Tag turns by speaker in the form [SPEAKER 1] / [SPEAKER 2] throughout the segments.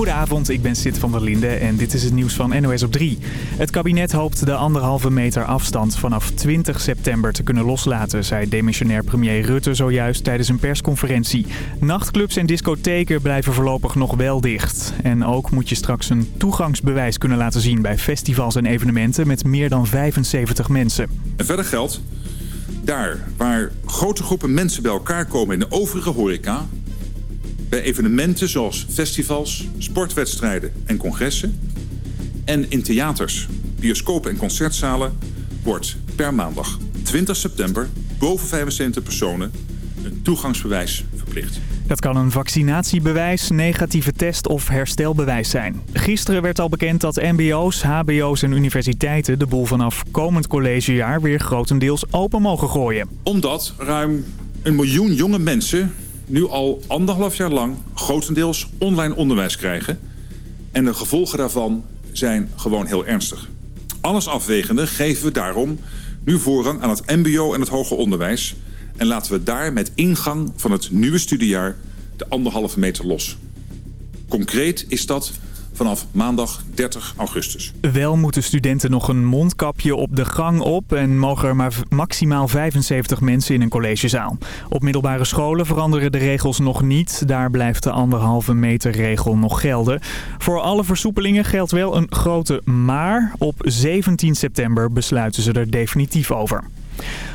[SPEAKER 1] Goedenavond, ik ben Sid van der Linde en dit is het nieuws van NOS op 3. Het kabinet hoopt de anderhalve meter afstand vanaf 20 september te kunnen loslaten... zei demissionair premier Rutte zojuist tijdens een persconferentie. Nachtclubs en discotheken blijven voorlopig nog wel dicht. En ook moet je straks een toegangsbewijs kunnen laten zien... bij festivals en evenementen met meer dan 75 mensen.
[SPEAKER 2] En verder geldt, daar waar grote groepen mensen bij elkaar komen in de overige horeca bij evenementen zoals festivals, sportwedstrijden en congressen... en in theaters, bioscopen en concertzalen wordt per maandag 20 september boven 75 personen een toegangsbewijs verplicht.
[SPEAKER 1] Dat kan een vaccinatiebewijs, negatieve test of herstelbewijs zijn. Gisteren werd al bekend dat mbo's, hbo's en universiteiten de boel vanaf komend collegejaar weer grotendeels open mogen gooien.
[SPEAKER 2] Omdat ruim een miljoen jonge mensen nu al anderhalf jaar lang grotendeels online onderwijs krijgen. En de gevolgen daarvan zijn gewoon heel ernstig. Alles afwegende geven we daarom nu voorrang aan het mbo en het hoger onderwijs... en laten we daar met ingang van het nieuwe studiejaar de anderhalve meter los. Concreet is dat vanaf maandag 30 augustus.
[SPEAKER 1] Wel moeten studenten nog een mondkapje op de gang op en mogen er maar maximaal 75 mensen in een collegezaal. Op middelbare scholen veranderen de regels nog niet. Daar blijft de anderhalve meter regel nog gelden. Voor alle versoepelingen geldt wel een grote maar. Op 17 september besluiten ze er definitief over.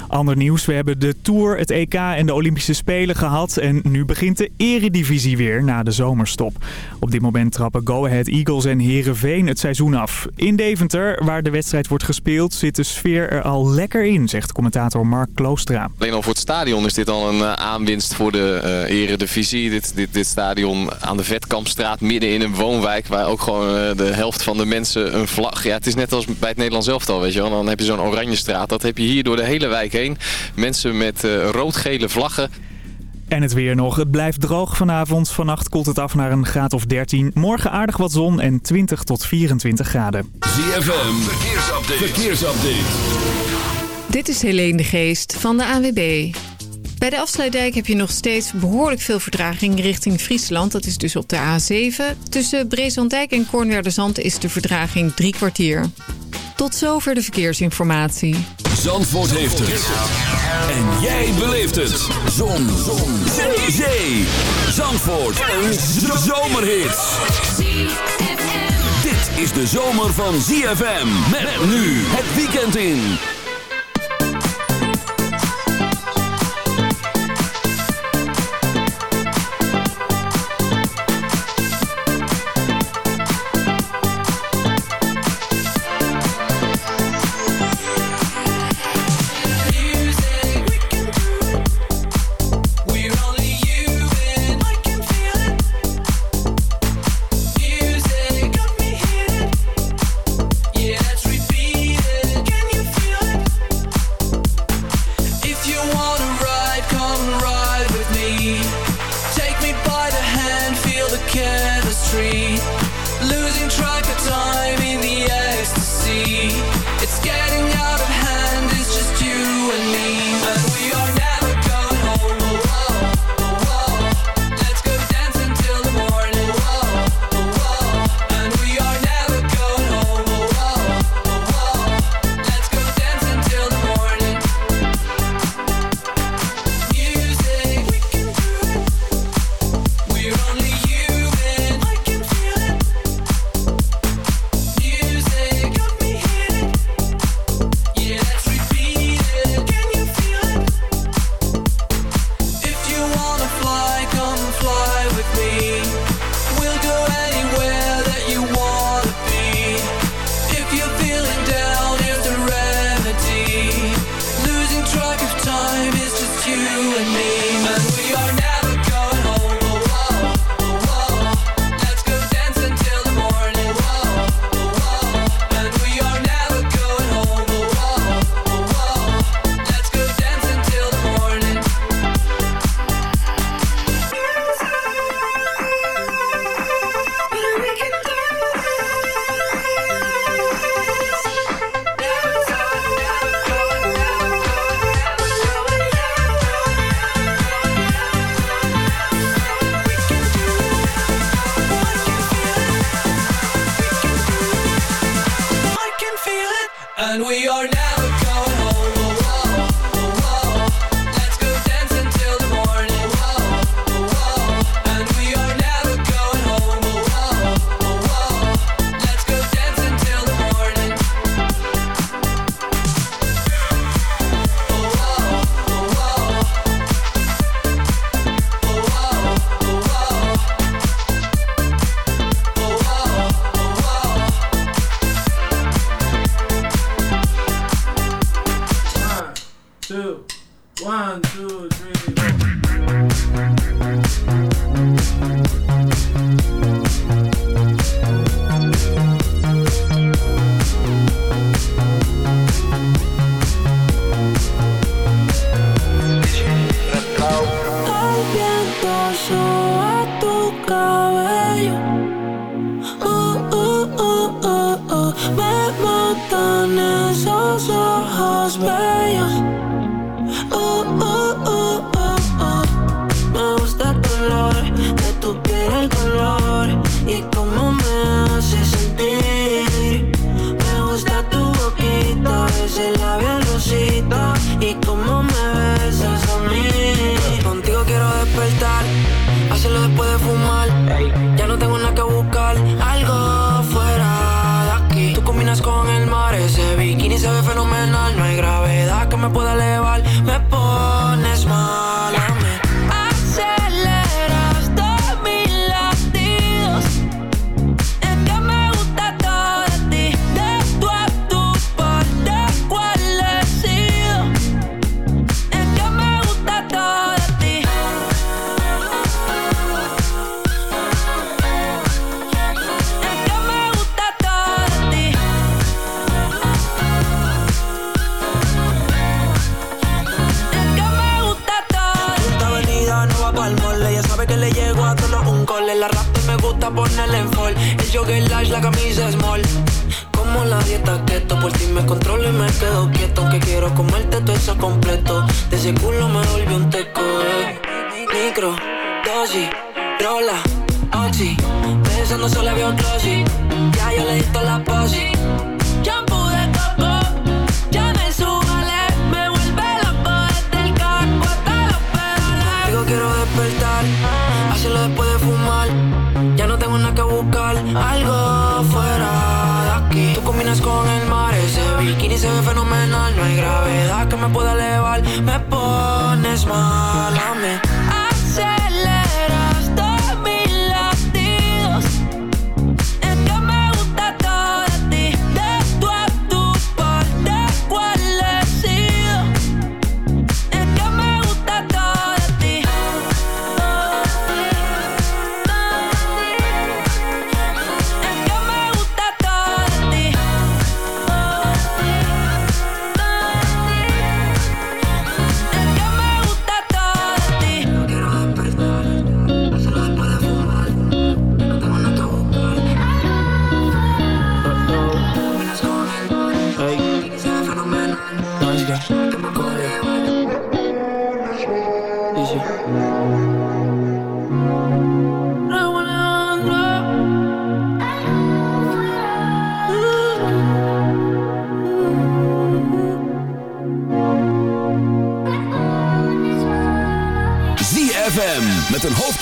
[SPEAKER 1] Ander nieuws, we hebben de Tour, het EK en de Olympische Spelen gehad. En nu begint de eredivisie weer na de zomerstop. Op dit moment trappen Go Ahead Eagles en Herenveen het seizoen af. In Deventer, waar de wedstrijd wordt gespeeld, zit de sfeer er al lekker in, zegt commentator Mark Kloostra.
[SPEAKER 3] Alleen al voor het stadion is dit al een uh, aanwinst voor de uh, eredivisie. Dit, dit, dit stadion aan de Vetkampstraat, midden in een woonwijk, waar ook gewoon uh, de helft van de mensen een vlag... Ja, het is net als bij het Nederlands elftal, weet je wel. Dan heb je zo'n oranje straat. Dat heb je hier door de hele wijk heen. Mensen met uh, rood-gele vlaggen.
[SPEAKER 1] En het weer nog. Het blijft droog vanavond. Vannacht koelt het af naar een graad of 13. Morgen aardig wat zon en 20 tot 24 graden.
[SPEAKER 4] ZFM, verkeersupdate. verkeersupdate.
[SPEAKER 5] Dit is Helene de Geest van de AWB. Bij de afsluitdijk heb je nog steeds behoorlijk veel vertraging richting Friesland. Dat is dus op de A7. Tussen Breeslanddijk en Kornwerderzand is de vertraging drie kwartier. Tot zover de verkeersinformatie.
[SPEAKER 4] Zandvoort heeft het. En jij beleeft het. Zon. Zon. Zee. Zee. Zandvoort. Een zomerhit. Dit is de zomer van ZFM. Met nu het weekend in.
[SPEAKER 6] two, one, two, three. La camisa small. Como la dieta keto, por ti me controlo y me quedo quieto. Aunque quiero comerte todo eso completo. De ese culo me volvió un teco. Eh. Micro, dosis, rola, oxi. Pensando solo había otro sí. Ya yo le di la posi. y se fenomenal. No hay gravedad que me pueda elevar. Me pones mal a mí.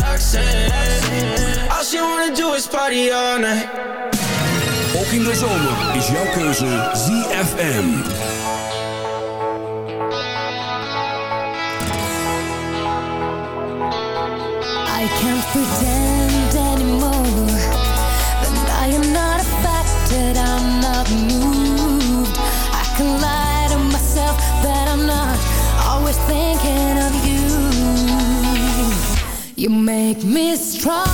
[SPEAKER 7] Roxanne. All she wanna do is party all night.
[SPEAKER 4] Ook in de zomer is jouw keuze ZFM.
[SPEAKER 8] I can't pretend make me strong.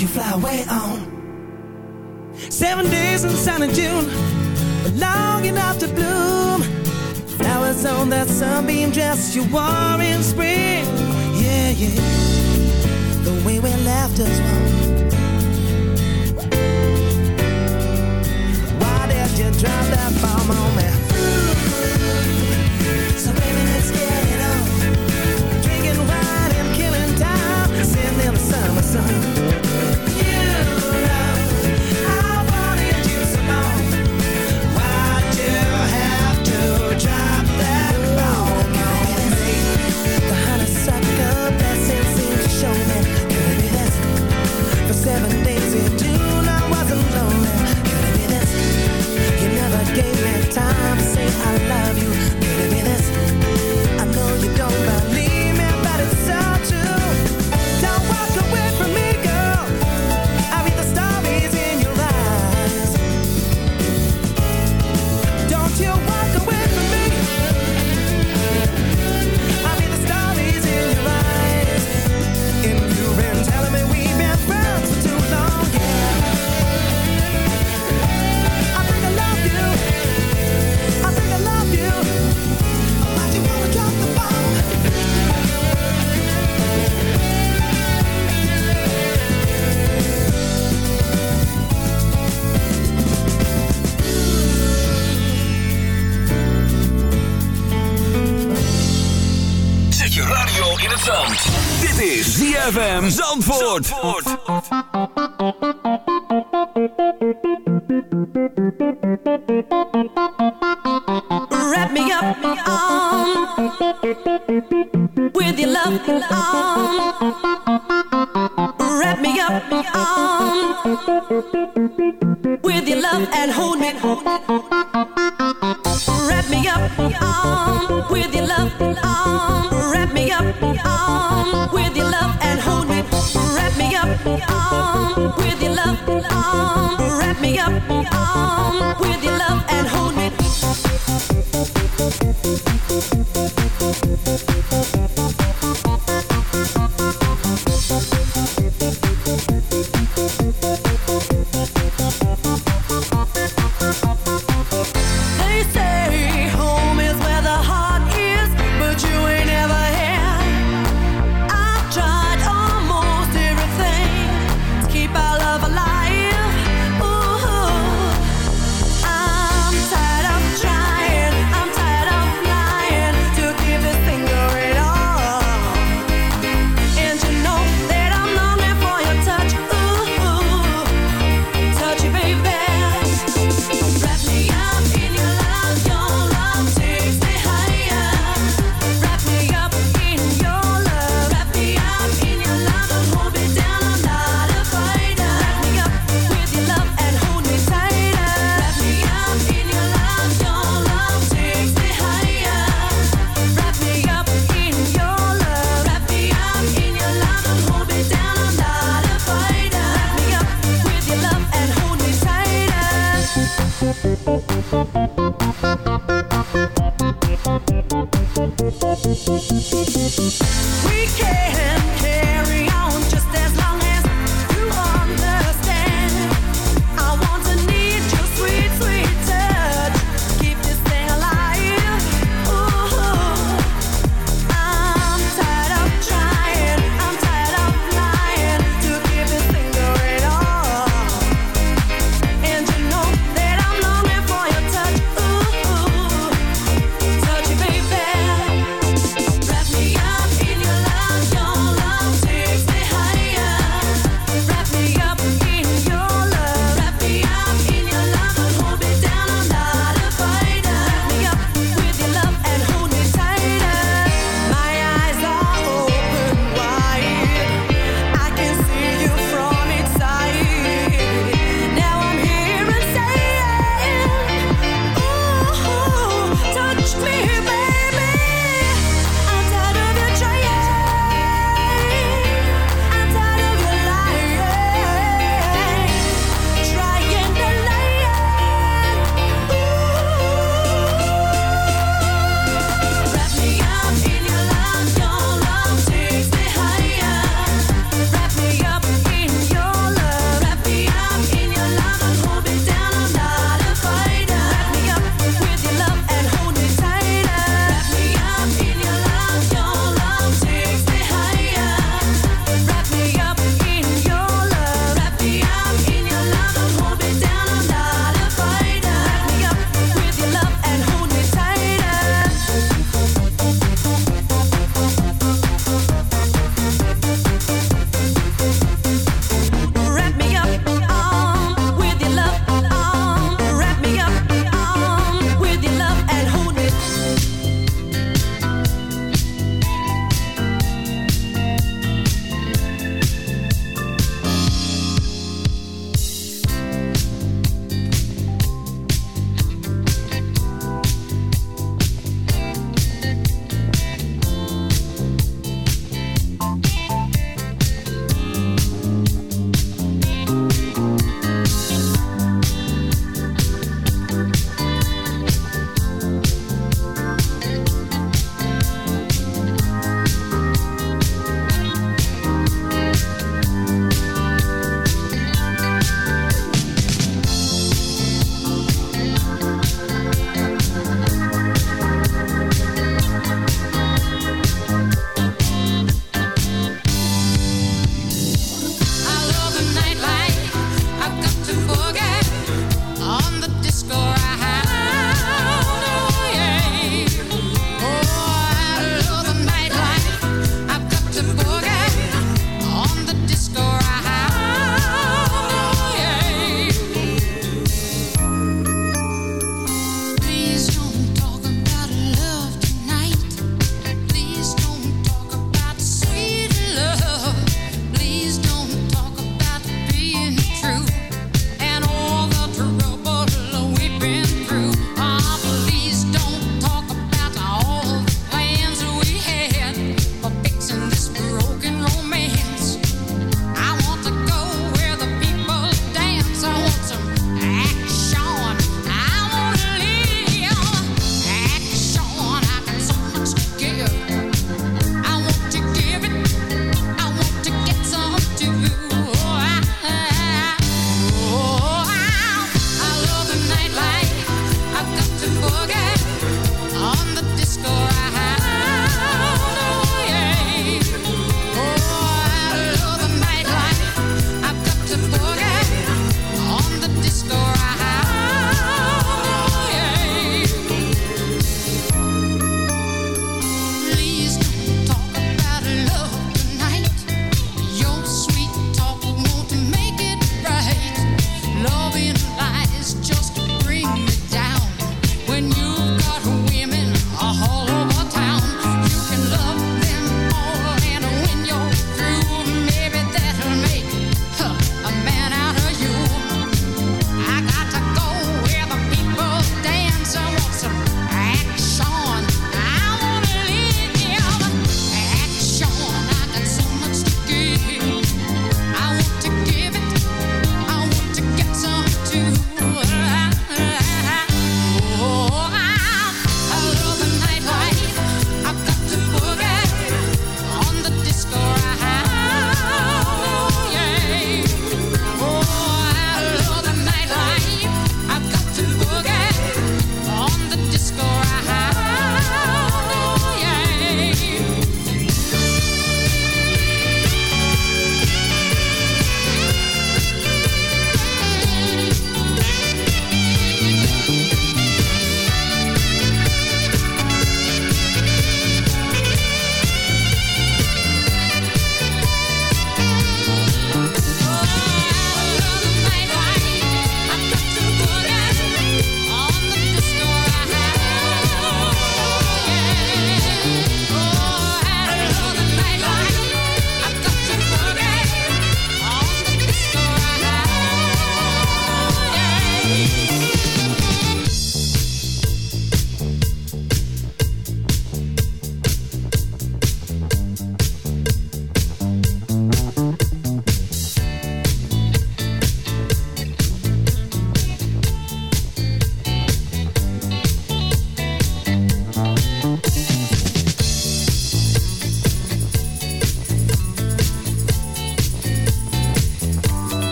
[SPEAKER 8] you
[SPEAKER 9] fly away on. Seven days in sunny June, long enough to bloom. Flowers on that sunbeam dress you wore in spring. Yeah, yeah. The way we left us one. Why did you drop that bomb on me? So baby, let's get it sun.
[SPEAKER 10] Dit is ZFM Zandvoort.
[SPEAKER 8] Zandvoort. Wrap me up.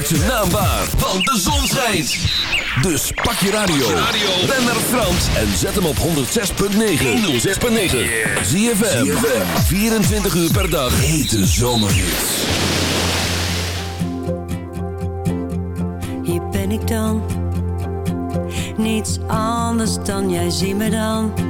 [SPEAKER 10] Maak zijn naam waar, want de zon schijnt. Dus pak je radio. Ben naar Frans en zet hem op 106.9. 106.9. ZFM. 24 uur per dag. Hete zomerhits.
[SPEAKER 11] Hier ben ik dan. Niets anders dan jij zie me dan.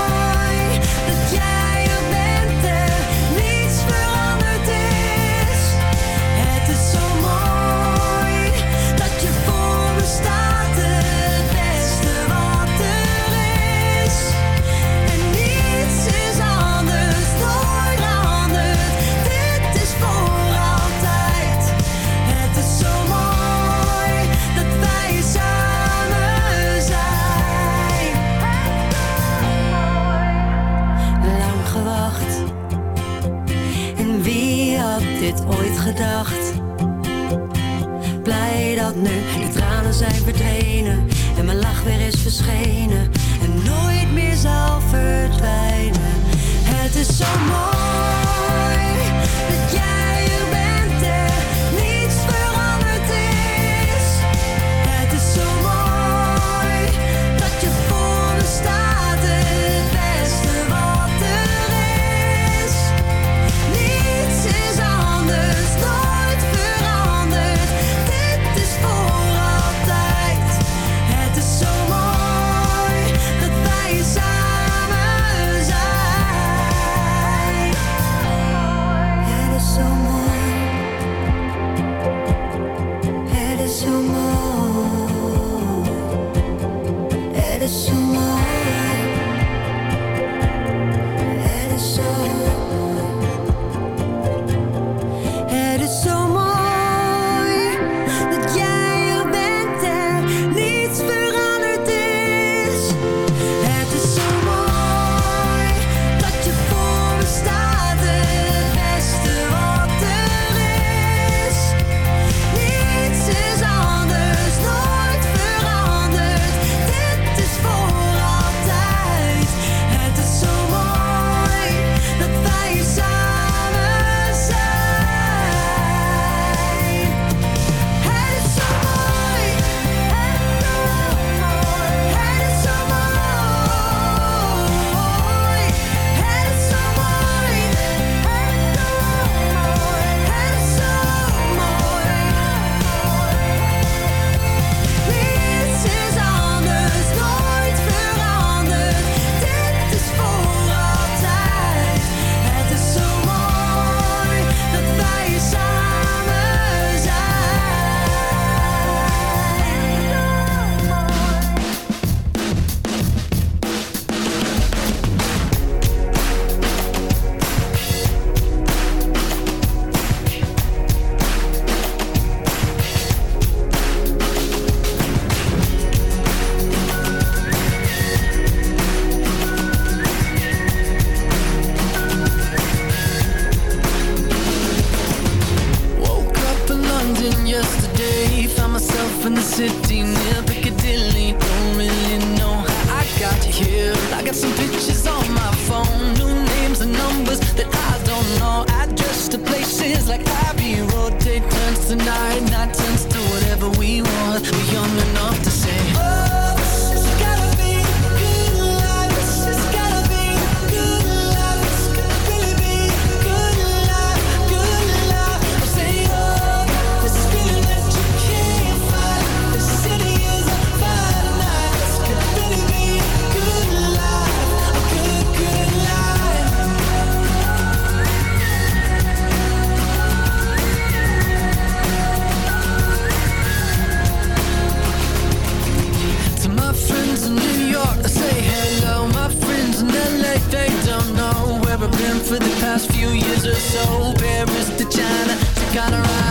[SPEAKER 11] verdwenen en mijn lach weer is verschenen en nooit meer zal verdwijnen. Het is zo mooi
[SPEAKER 4] yesterday. Found myself in the city near Piccadilly. Don't really know how I got here. I got some pictures on my phone. New names and numbers that I don't know. Address to places like Abbey Road. Day turns to night, night turns to whatever we want. We're young enough to past few years or so. Paris to China to Colorado.